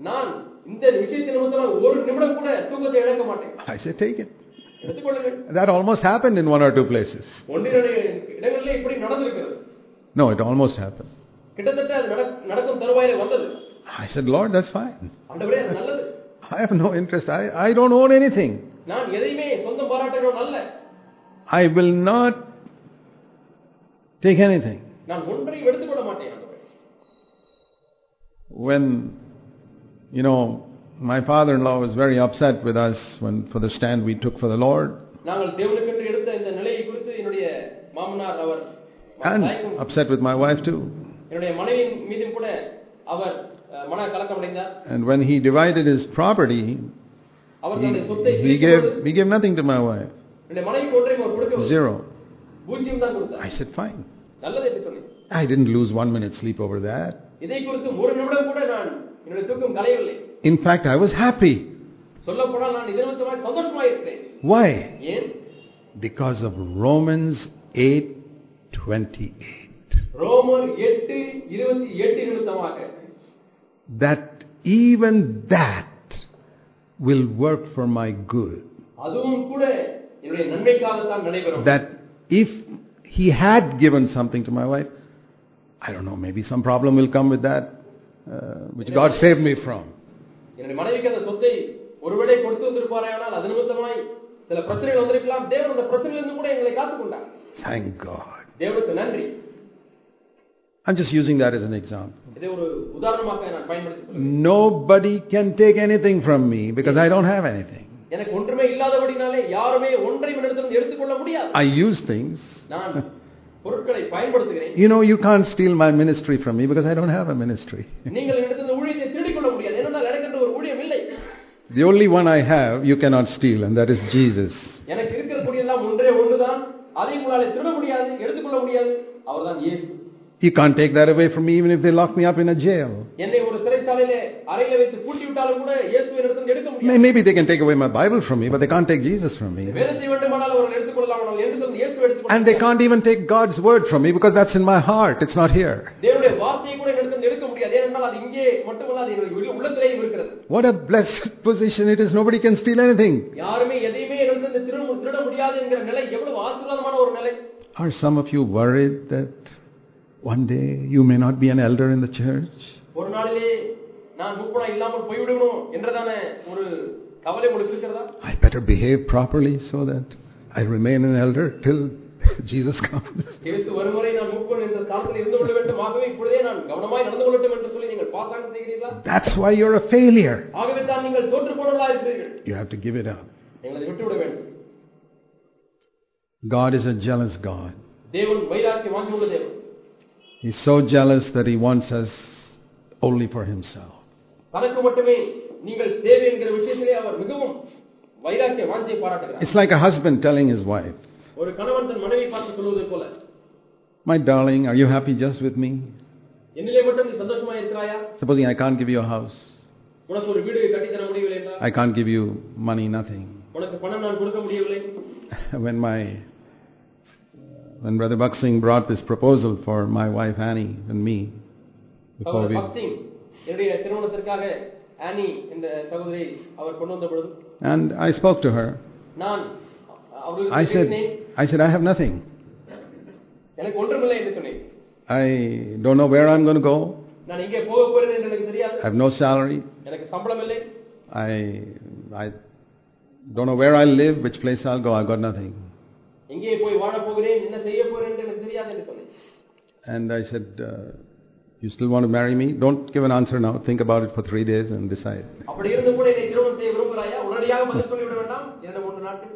நான் இந்த விஷயத்தின் நிமித்தமாக ஒரு நிமிடம் கூட தூக்கத்தை இழக்க மாட்டேன் I say, take it. எடுத்துக்கொள்ளுங்கள் That almost happened in one or two places. ஒன்றிரண்டு இடங்களிலே இப்படி நடந்திருக்கிறது No, it almost happened. கிட்டத்தட்ட அது நடக்- நடக்கும் தருவாயிலே வந்தது I said, Lord, that's fine. ஆண்டவரே அது நல்லது I have no interest. I, I don't own anything. நான் எதையுமே சொந்தம் பாராட்டுகிறவன் அல்ல I will not take anything. நான் ஒன்றையும் எடுத்துக்கொள்ள மாட்டேன் ஆண்டவரே When, you know, my father in law was very upset with us when, for the stand we took for the Lord, நாங்கள் தேவனுக்கென்று எடுத்த இந்த நிலையை குறித்து என்னுடைய மாமனார் அவர் and தாய்க்கும் upset with my wife too. என்னுடைய மனைவியின் மீதும் கூட அவர் அஹ், மன கலக்கம் அடைந்தார் And when he divided his property, our he, தன்னுடைய சொத்தை he பிரிக்கும் gave, பொழுது he gave nothing to my wife. என்னுடைய மனைவிக்கு ஒன்றையும் அவர் கொடுக்கவில்லை Zero. பூஜ்ஜியம் தான் கொடுத்தார் I said, fine. நல்லது என்று சொன்னேன் I didn't lose one minute sleep over that. இதை குறித்து ஒரு நிமிடம் கூட நான் என்னுடைய தூக்கம் கலையவில்லை In fact, I was happy. சொல்ல போனால் நான் இது நிமித்தமாய் சந்தோஷமாக இருக்கிறேன் Why? ஏன் Because of Romans 8:28. ரோமர் எட்டு இருபத்தி எட்டு நிமித்தமாக that even that will work for my good. That if he had given something to my wife, I don't know, maybe some problem will come with that, uh, which God saved me from. Thank God. தேவனுக்கு நன்றி I'm just using that as an example. இதை ஒரு உதாரணமாக நான் பயன்படுத்தி சொல்லுவேன் Nobody can take anything from me because I don't have anything. எனக்கு ஒன்றுமே இல்லாதபடினாலே யாருமே ஒன்றையும் என்னிடத்திலிருந்து எடுத்துக்கொள்ள முடியாது I use things. நான் பொருட்களை பயன்படுத்துகிறேன் You know, you can't steal my ministry from me because I don't have a ministry. நீங்கள் என்னிடத்தில் ஊழியத்தை திருடிக் கொள்ள முடியாது ஏனென்றால் எனக்கு என்று ஒரு ஊழியம் இல்லை The only one I have you cannot steal, and that is Jesus. எனக்கு இருக்கிற கூடியெல்லாம் ஒன்றே ஒன்றுதான் அதை உங்களால் திருட முடியாது எடுத்துக்கொள்ள முடியாது அவர்தான் இயேசு You can't take that away from me even if they lock me up in a jail. Maybe they can take away my Bible from me, but they can't take Jesus from me. And they can't even take God's word from me because that's in my heart, it's not here. What a blessed position it is. Nobody can steal anything. Are some of you worried that one day you may not be an elder in the church? ஒரு நாளிலே நான் முப்பணம் இல்லாமல் போய்விடணும் என்றதான ஒரு கவலை உங்களுக்கு இருக்கிறதா I better behave properly so that I remain an elder till Jesus comes. இயேசு வருமுறை நான் முப்பன் என்ற ஸ்தானத்தில் இருந்து கொள்ள வேண்டும் ஆகவே இப்பொழுதே நான் கவனமாய் நடந்து கொள்ளட்டும் என்று சொல்லி நீங்கள் பாசாங்கம் செய்கிறீர்களா That's why you're a failure. ஆகவே தான் நீங்கள் தோற்று போனவர்களா இருக்கிறீர்கள் You have to give it up. நீங்கள் அதை விட்டுவிட வேண்டும் God is a jealous God. தேவன் வைராக்கியம் வாங்கி உள்ள தேவன் He's so jealous that he wants us only for himself. It's like a husband telling his wife, My darling, are you happy just with me? Supposing I can't give you a house, I can't give you money, nothing. [LAUGHS] when my when Brother Bakht Singh brought this proposal for my wife Annie and me. Before we, and I spoke to her. I said, I said, I have nothing. I don't know where I'm going to go. I have no salary. I, I don't know where I'll live, which place I'll go. I've got nothing. எங்கே போய் வாழ போகிறேன் என்ன செய்ய போறேன் என்று எனக்கு தெரியாது என்று சொன்னேன் And I said, uh, you still want to marry me? Don't give an answer now. Think about it for three days and decide. அப்படி இருந்து கூட என்னை திருமணம் செய்ய விரும்புகிறாயா உடனடியாக பதில் சொல்லிவிட வேண்டாம் இரண்டு மூன்று நாட்கள்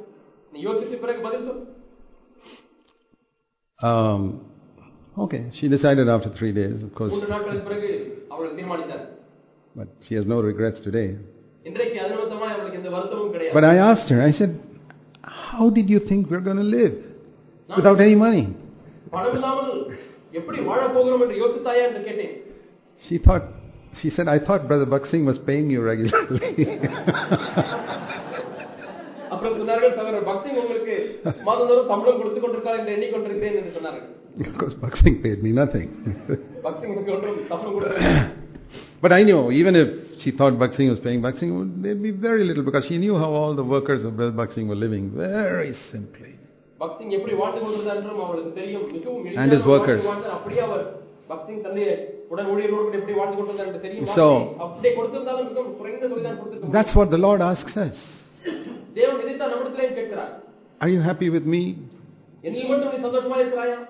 நீ யோசித்து பிறகு பதில் சொல் Um, okay, she decided after three days, of course, மூன்று நாட்களுக்கு பிறகு அவள் தீர்மானித்தார் but she has no regrets today. இன்றைக்கு அது நிமித்தமாய் அவளுக்கு எந்த வருத்தமும் கிடையாது But I asked her, I said, How did you think we're going to live without any money? பணம் இல்லாமல் எப்படி வாழ போகிறோம் என்று யோசித்தாயா என்று கேட்டேன் She thought, she said, I thought Brother Buxing was paying you regularly. [LAUGHS] அப்புறம் சொன்னார்கள் சகோதரர் பக்தி உங்களுக்கு மாதந்தோறும் சம்பளம் கொடுத்து கொண்டிருக்கார் என்று எண்ணிக்கொண்டிருக்கிறேன் என்று சொன்னார்கள் because Buxing paid me nothing. பக்தி உங்களுக்கு ஒன்றும் சம்பளம் கொடுக்கவில்லை but I knew, even if she thought Bakht Singh was paying Bakht Singh, there'd be very little because she knew how all the workers of Brother Bakht Singh were living very simply. And his workers. So, that's what the Lord asks us. Are you happy with me? Or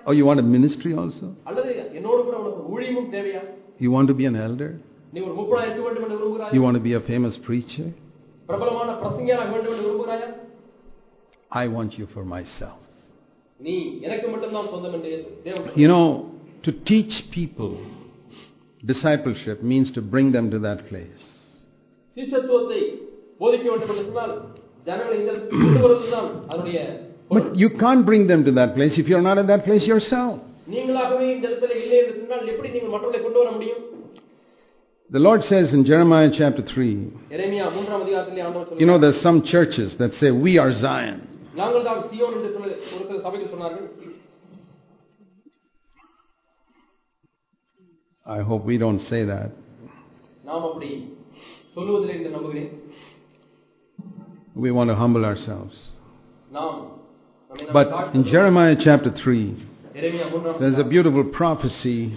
oh, you want a ministry also? You want to be an elder? You want to be a famous preacher? I want you for myself. You know, to teach people discipleship means to bring them to that place. but you can't bring them to that place if you're not at that place yourself. The Lord says in Jeremiah chapter 3, you know, there's some churches that say, We are Zion. I hope we don't say that. We want to humble ourselves. But in Jeremiah chapter 3, there's a beautiful prophecy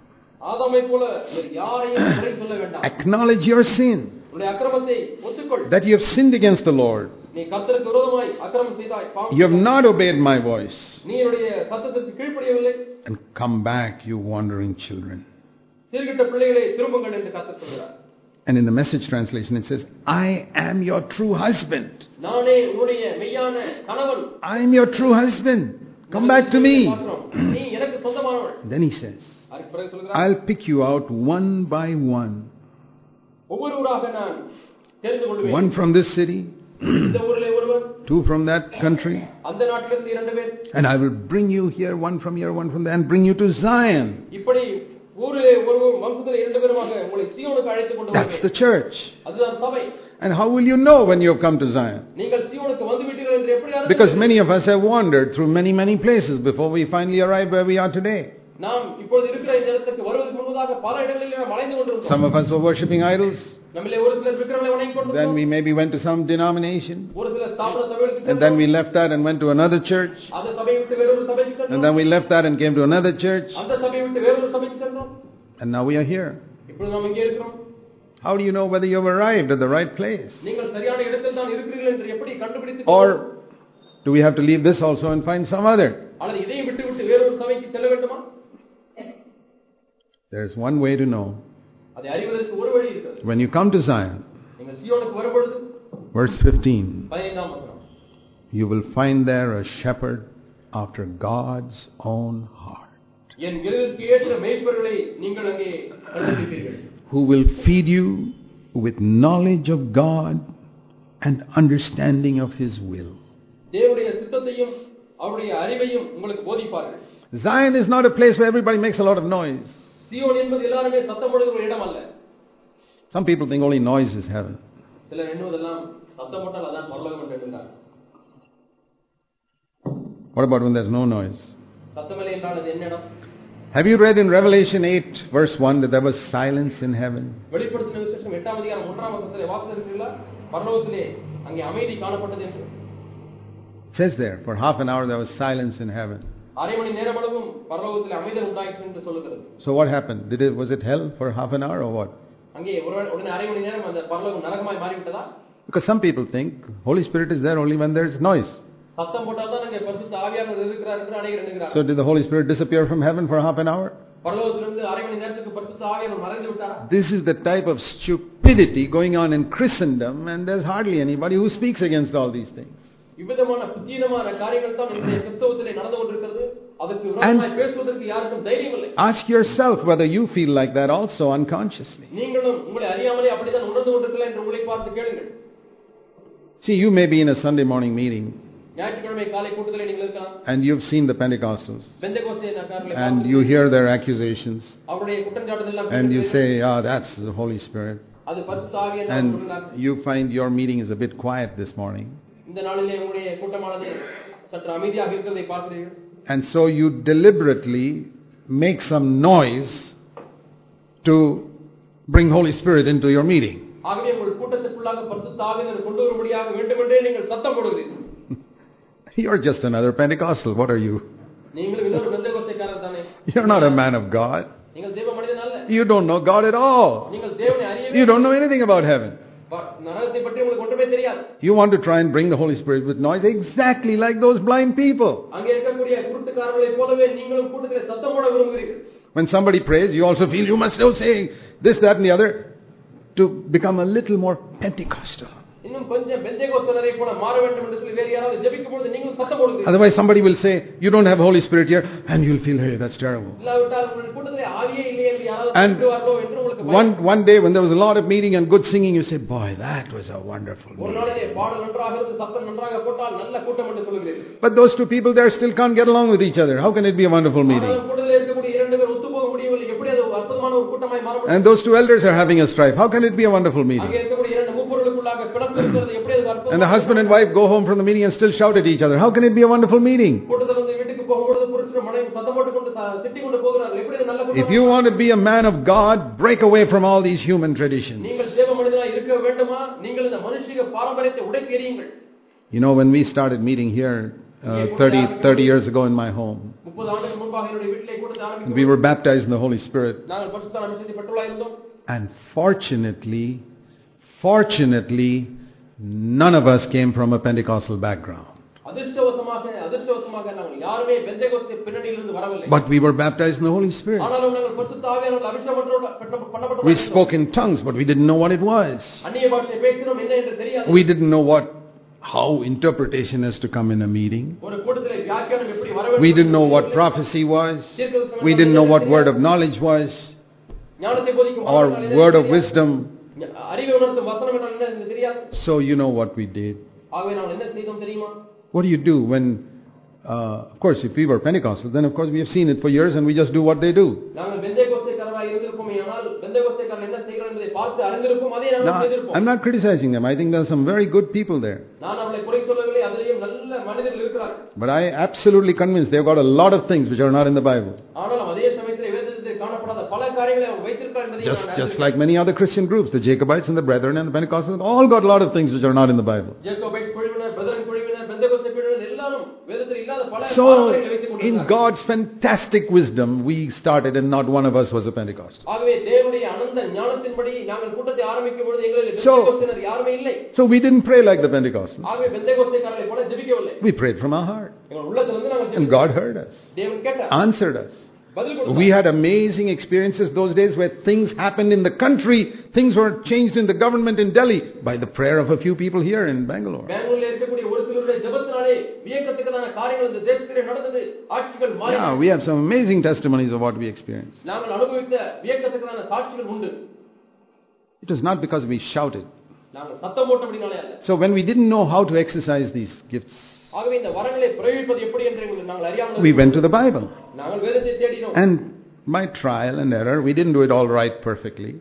Acknowledge your sin. That you have sinned against the Lord. You have not obeyed my voice. And come back, you wandering children. And in the message translation, it says, I am your true husband. I am your true husband. Come back to me. [CLEARS THROAT] then he says, I'll pick you out one by one. One from this city, [CLEARS THROAT] two from that country, and I will bring you here, one from here, one from there, and bring you to Zion. That's the church. And how will you know when you have come to Zion? Because many of us have wandered through many, many places before we finally arrive where we are today. Some of us were worshipping idols. Then we maybe went to some denomination. And then we left that and went to another church. And then we left that and came to another church. And now we are here. How do you know whether you have arrived at the right place? Or do we have to leave this also and find some other? There is one way to know. When you come to Zion, verse 15, you will find there a shepherd after God's own heart who will feed you with knowledge of God and understanding of His will. Zion is not a place where everybody makes a lot of noise. Some people think only noise is heaven. What about when there's no noise? Have you read in Revelation 8, verse 1, that there was silence in heaven? It says there, for half an hour there was silence in heaven. So what happened? Did it, was it hell for half an hour or what? Because some people think Holy Spirit is there only when there is noise. So did the Holy Spirit disappear from heaven for half an hour? This is the type of stupidity going on in Christendom, and there's hardly anybody who speaks against all these things. [CLEARS THROAT] And ask yourself whether you feel like that also unconsciously. See, you may be in a Sunday morning meeting. ஞாயிற்றுக்கிழமை காலை கூட்டத்தில் நீங்கள் இருக்கலாம் and you've seen the Pentecostals பெந்தகோஸ்தேக்காரர்களை and பார்த்து you hear their accusations அவருடைய குற்றஞ்சாட்டுதல் எல்லாம் and you கேட்டு, say, ah, that's the Holy Spirit. அது பரிசுத்த ஆவி என்று அவர் And சொல்கிறார். you find your meeting is a bit quiet this morning. இந்த நாளிலே உங்களுடைய கூட்டமானது சற்று அமைதியாக இருக்கிறதை பார்க்கிறீர்கள் And so you deliberately make some noise to bring Holy Spirit into your meeting. ஆகவே உங்கள் கூட்டத்திற்குள்ளாக பரிசுத்த ஆவியினர் கொண்டு வரும்படியாக வேண்டுமென்றே நீங்கள் சத்தம் போடுகிறீர்கள் [LAUGHS] You're just another Pentecostal. What are you? You're not a man of God. You don't know God at all. You don't know anything about heaven. You want to try and bring the Holy Spirit with noise exactly like those blind people. When somebody prays, you also feel you must know say this, that, and the other to become a little more Pentecostal. Otherwise, somebody will say, You don't have Holy Spirit here, and you'll feel, Hey, that's terrible. And one, one day, when there was a lot of meeting and good singing, you say, Boy, that was a wonderful meeting. But those two people there still can't get along with each other. How can it be a wonderful meeting? And those two elders are having a strife. How can it be a wonderful meeting? And the husband and wife go home from the meeting and still shout at each other. How can it be a wonderful meeting? If you want to be a man of God, break away from all these human traditions. You know, when we started meeting here uh, 30, 30 years ago in my home, we were baptized in the Holy Spirit. And fortunately, Fortunately, none of us came from a Pentecostal background. But we were baptized in the Holy Spirit. We spoke in tongues, but we didn't know what it was. We didn't know what how interpretation has to come in a meeting. We didn't know what prophecy was. We didn't know what word of knowledge was. Or word of wisdom. So you know what we did. What do you do when uh, of course, if we were Pentecostal, then of course we have seen it for years and we just do what they do. Now, I'm not criticizing them. I think there are some very good people there. But I absolutely convinced they've got a lot of things which are not in the Bible. Just, just like many other Christian groups, the Jacobites and the Brethren and the Pentecostals, all got a lot of things which are not in the Bible. So, in God's fantastic wisdom, we started and not one of us was a Pentecostal. So, so we didn't pray like the Pentecostals. We prayed from our heart. And God heard us, answered us. We had amazing experiences those days where things happened in the country, things were changed in the government in Delhi by the prayer of a few people here in Bangalore. Yeah, we have some amazing testimonies of what we experienced. It was not because we shouted. So when we didn't know how to exercise these gifts, we went to the Bible. And by trial and error, we didn't do it all right perfectly.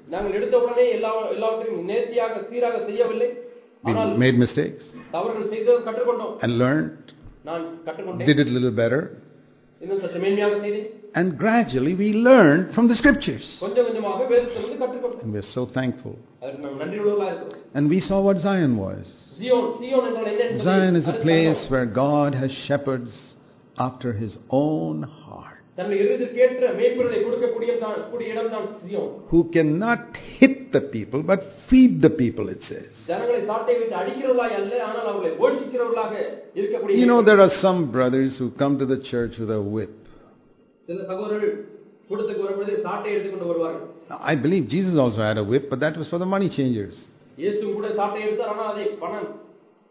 We made mistakes and learned, did it a little better. And gradually we learned from the scriptures. And we're so thankful. And we saw what Zion was. Zion is a place where God has shepherds after his own heart. Who cannot hit the people but feed the people, it says. You know, there are some brothers who come to the church with a whip. I believe Jesus also had a whip, but that was for the money changers. இயேசு கூட சாட்டை எடுத்தார் ஆனால் அதை பணம்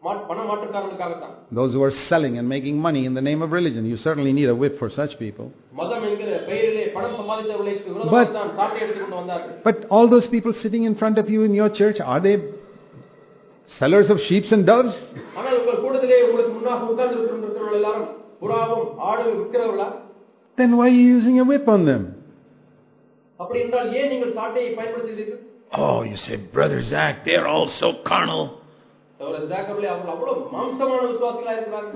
மா- பண மாற்றுக்காரர்களுக்காகத்தான் Those who are selling and making money in the name of religion. You certainly need a whip for such people. மதம் என்கிற பெயரிலே பணம் சம்பாதித்தவர்களுக்கு விரோதமாக தான் சாட்டை எடுத்துக்கொண்டு வந்தார்கள் But all those people sitting in front of you in your church, are they sellers of sheep and doves? ஆனால் உங்கள் கூட கூட்டத்திலே உங்களுக்கு முன்னாக உட்கார்ந்து இருக்கிறவர்கள் எல்லாரும் புறாவும் ஆடும் விற்கிறவர்களா Then why are you using a whip on them? Oh, you say, Brother Zac, they're all so carnal.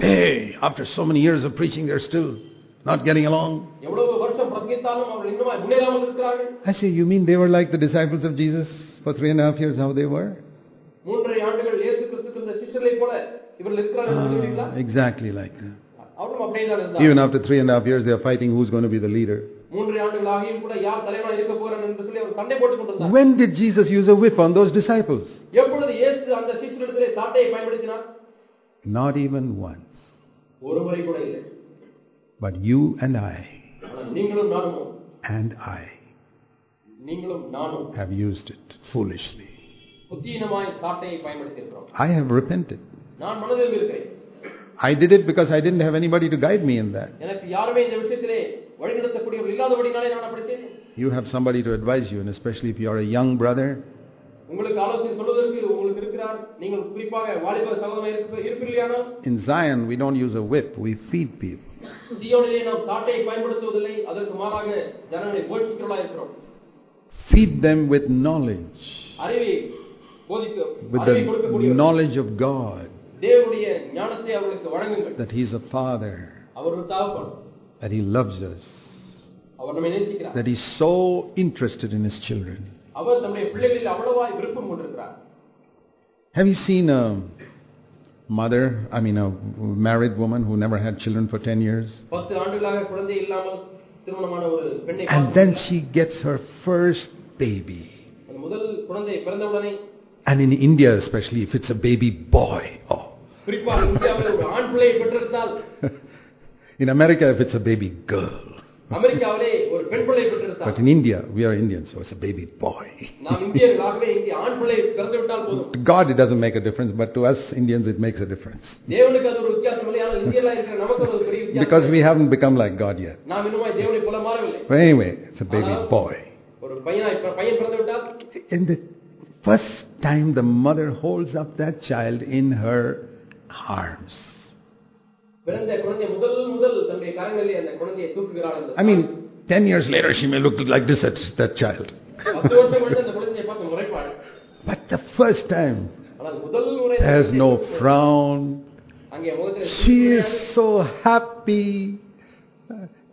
Hey, after so many years of preaching, they're still not getting along. I say, you mean they were like the disciples of Jesus for three and a half years, how they were? Uh, exactly like that. Even after three and a half years, they are fighting who's going to be the leader. When did Jesus use a whip on those disciples? Not even once. But you and I and I have used it foolishly. I have repented. I did it because I didn't have anybody to guide me in that. You have somebody to advise you, and especially if you are a young brother. In Zion, we don't use a whip, we feed people. Feed them with knowledge, with the knowledge of God. தேவனுடைய ஞானத்தை அவர்களுக்கு வழங்குங்கள் that He's a Father, அவர் ஒரு தகப்பன் that He loves us, அவர் நம்மை நேசிக்கிறார் that He's so interested in His children. அவர் தம்முடைய பிள்ளைகளில் அவ்வளவாய் விருப்பம் கொண்டிருக்கிறார் Have you seen a mother, I mean a married woman who never had children for 10 years? பத்து ஆண்டுகளாக குழந்தை இல்லாமல் திருமணமான ஒரு பெண்ணை And then பார்த்திருக்கிறார். she gets her first baby. அந்த முதல் குழந்தை பிறந்தவுடனே And in India, especially, if it's a baby boy. Oh. [LAUGHS] In America, if it's a baby girl. but in India, we are Indians, so it's a baby boy. to God, it doesn't make a difference, but to us Indians, it makes a difference. because we haven't become like God yet. but anyway, it's a baby boy. And the first time the mother holds up that child in her arms. I mean, 10 years later, she may look like this at that child. but the first time, there is no frown. She is so happy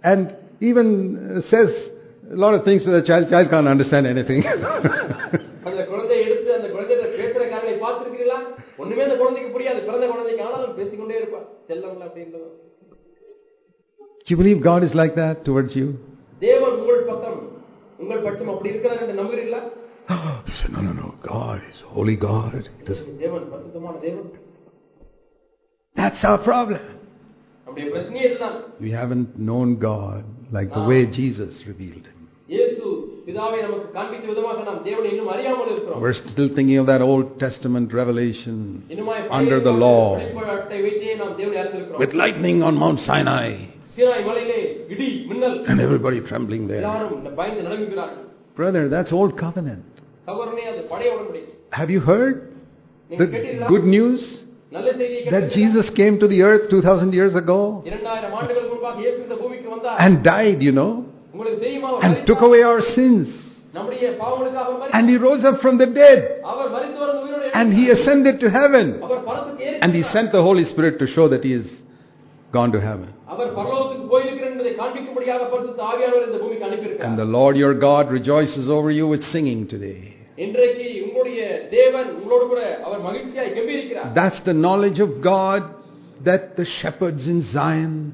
and even says a lot of things to the child. Child can't understand anything. [LAUGHS] அந்த குழந்தையை எடுத்து அந்த குழந்தைய பேசுற காரங்களை பார்த்திருக்கிறீங்களா ஒண்ணுமே அந்த குழந்தைக்கு புரியாது பிறந்த குழந்தைக்கு ஆனாலும் பேசிக்கொண்டே இருப்பா செல்லம்ல அப்படின்னு Do you believe God is like that towards you? தேவன் உங்கள் பக்கம் உங்கள் பட்சம் அப்படி இருக்கிறார் என்று நம்புகிறீர்களா You say, no, no, no. God is holy God. He doesn't. தேவன் பரிசுத்தமான தேவன் That's our problem. நம்முடைய பிரச்சனையே இதுதான் We haven't known God like the way Jesus revealed Him. We're still thinking of that Old Testament revelation under the law. with lightning on Mount Sinai. and everybody trembling there. Brother, that's Old Covenant. Have you heard the good news? that Jesus came to the earth 2000 years ago? and died, you know and took away our sins. And he rose up from the dead. And he ascended to heaven. And he sent the Holy Spirit to show that he is gone to heaven. And the Lord your God rejoices over you with singing today. That's the knowledge of God that the shepherds in Zion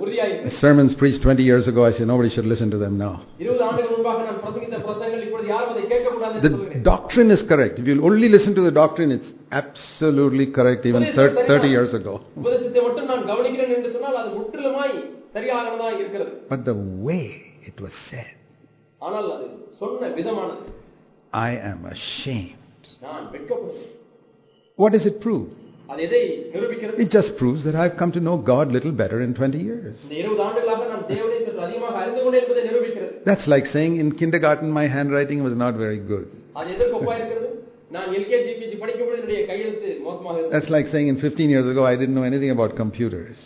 உறுதியாயிருக்கு Sermons preached 20 years ago, I say nobody should listen to them now. இருபது ஆண்டுகள் முன்பாக நான் பிரசங்கித்த பிரசங்கள் இப்பொழுது யாரும் அதை கேட்கக்கூடாது என்று The சொல்கிறேன் doctrine is correct. If you'll only listen to the doctrine, it's absolutely correct even thir- 30 years ago. [LAUGHS] உபதேசத்தை மட்டும் நான் கவனிக்கிறேன் என்று சொன்னால் அது முற்றிலுமாய் சரியானதா இருக்கிறது But the way it was said, ஆனால் அது சொன்ன விதமானது I am ashamed. நான் வெட்கப்படுகிறேன் What does it prove? it just proves that I've come to know God little better in 20 years. That's like saying in kindergarten my handwriting was not very good. That's like saying in 15 years ago I didn't know anything about computers.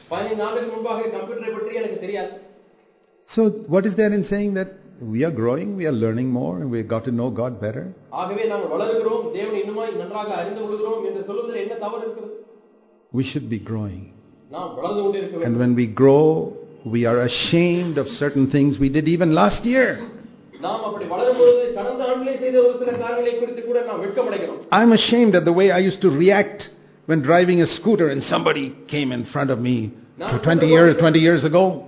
So, what is there in saying that we are growing, we are learning more, and we've got to know God better? we should be growing. And when we grow, we are ashamed of certain things we did even last year. I'm ashamed of the way I used to react when driving a scooter and somebody came in front of me 20 years, 20 years ago.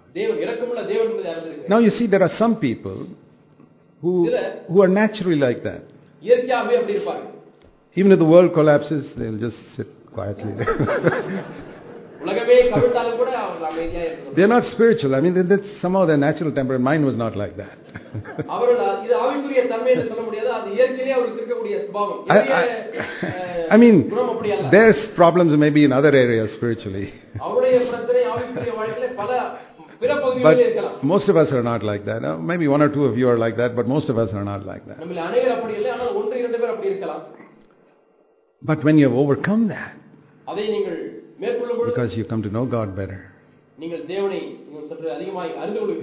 Now you see, there are some people who, who are naturally like that. Even if the world collapses, they'll just sit quietly. [LAUGHS] they're not spiritual. I mean, somehow their natural temperament. Mine was not like that. [LAUGHS] I, I, [LAUGHS] I mean, there's problems maybe in other areas spiritually. But most of us are not like that. Maybe one or two of you are like that, but most of us are not like that. But when you have overcome that, because you come to know God better,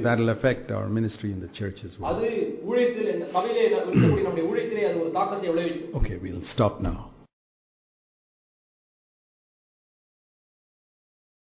that will affect our ministry in the church as well. Okay, we'll stop now.